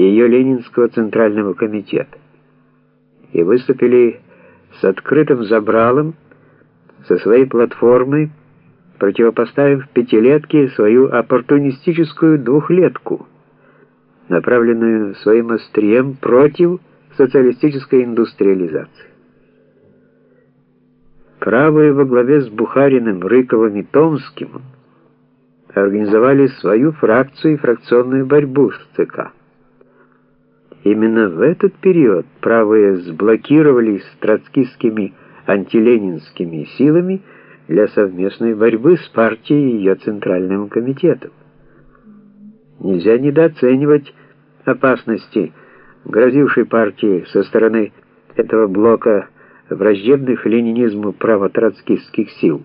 и ее Ленинского Центрального комитета и выступили с открытым забралом со своей платформой, противопоставив пятилетке свою оппортунистическую двухлетку, направленную своим острием против социалистической индустриализации. Правые во главе с Бухариным, Рыковым и Томским организовали свою фракцию и фракционную борьбу с ЦК. Именно в этот период правые сблокировались с троцкистскими антиленинскими силами для совместной борьбы с партией и ее Центральным комитетом. Нельзя недооценивать опасности, грозившей партии со стороны этого блока враждебных ленинизму правотроцкистских сил.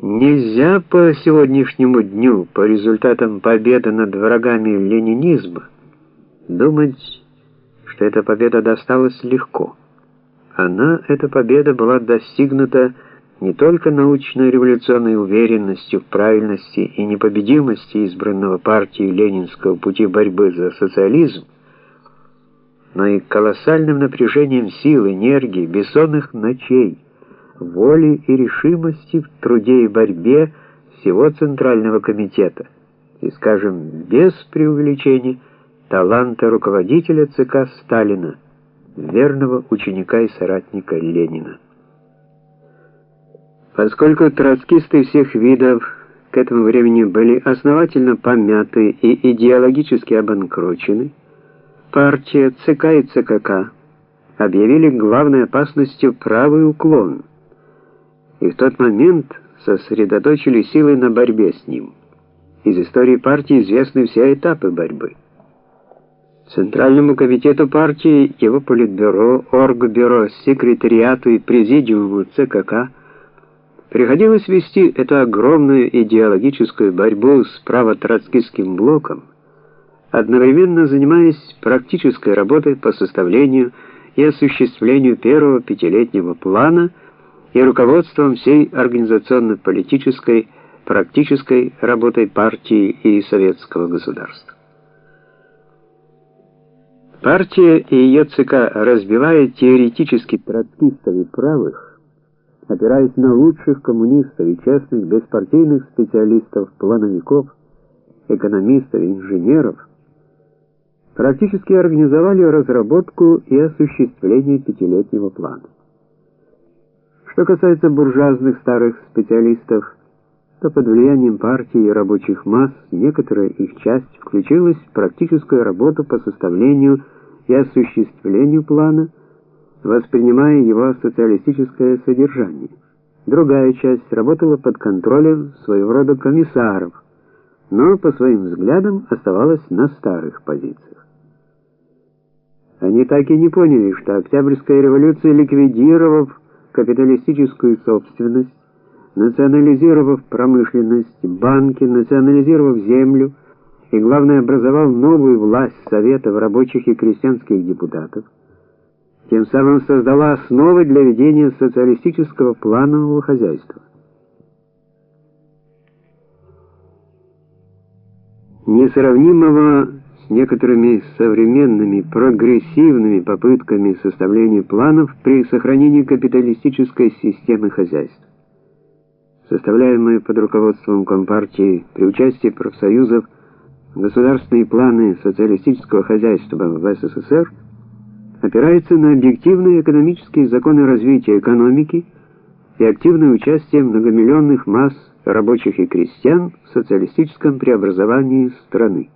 Нельзя по сегодняшнему дню, по результатам победы над врагами ленинизма, думать, что эта победа досталась легко. Она, эта победа, была достигнута не только научной революционной уверенностью в правильности и непобедимости избранного партией ленинского пути борьбы за социализм, но и колоссальным напряжением сил, энергии, бессонных ночей, воли и решимости в труде и борьбе всего Центрального комитета, и, скажем, без преувеличения, таланта руководителя ЦК Сталина, верного ученика и соратника Ленина. Поскольку троцкисты всех видов к этому времени были основательно помяты и идеологически обанкрочены, партия ЦК и ЦКК объявили главной опасностью правый уклон, и в тот момент сосредоточили силы на борьбе с ним. Из истории партии известны все этапы борьбы. Центральному комитету партии, его политбюро, оргбюро, секретариату и президиуму ЦКК приходилось вести эту огромную идеологическую борьбу с правотроцкистским блоком, одновременно занимаясь практической работой по составлению и осуществлению первого пятилетнего плана и руководством всей организационно-политической, практической работой партии и советского государства. Партия и ее ЦК, разбивая теоретически троцкистов и правых, опираясь на лучших коммунистов и честных беспартийных специалистов, плановиков, экономистов инженеров, практически организовали разработку и осуществление пятилетнего плана. Что касается буржуазных старых специалистов, то под влиянием партии и рабочих масс некоторая их часть включилась в практическую работу по составлению и осуществлению плана, воспринимая его социалистическое содержание. Другая часть работала под контролем своего рода комиссаров, но по своим взглядам оставалась на старых позициях. Они так и не поняли, что Октябрьская революция, ликвидировав капиталистическую собственность, национализировав промышленность, банки, национализировав землю и, главное, образовал новую власть Советов рабочих и крестьянских депутатов, тем самым создала основы для ведения социалистического планового хозяйства. Несравнимого с некоторыми современными прогрессивными попытками составления планов при сохранении капиталистической системы хозяйства составляемые под руководством Компартии при участии профсоюзов, государственные планы социалистического хозяйства в СССР опираются на объективные экономические законы развития экономики и активное участие многомиллионных масс рабочих и крестьян в социалистическом преобразовании страны.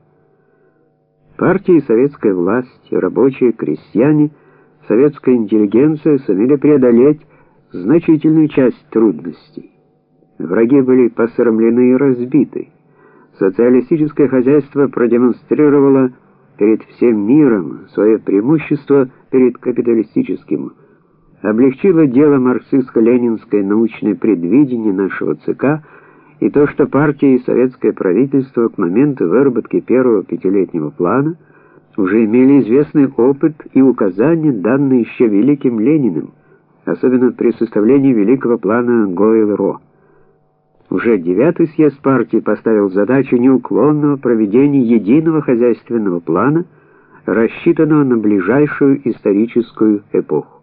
Партии, советская власть, рабочие, крестьяне, советская интеллигенция сумели преодолеть значительную часть трудностей. Враги были посрамлены и разбиты. Социалистическое хозяйство продемонстрировало перед всем миром свое преимущество перед капиталистическим, облегчило дело марксистско-ленинское научное предвидение нашего ЦК и то, что партия и советское правительство к моменту выработки первого пятилетнего плана уже имели известный опыт и указания, данные еще великим Лениным, особенно при составлении великого плана Гойл-Ро. Уже девятый съезд партии поставил задачу неуклонного проведения единого хозяйственного плана, рассчитанного на ближайшую историческую эпоху.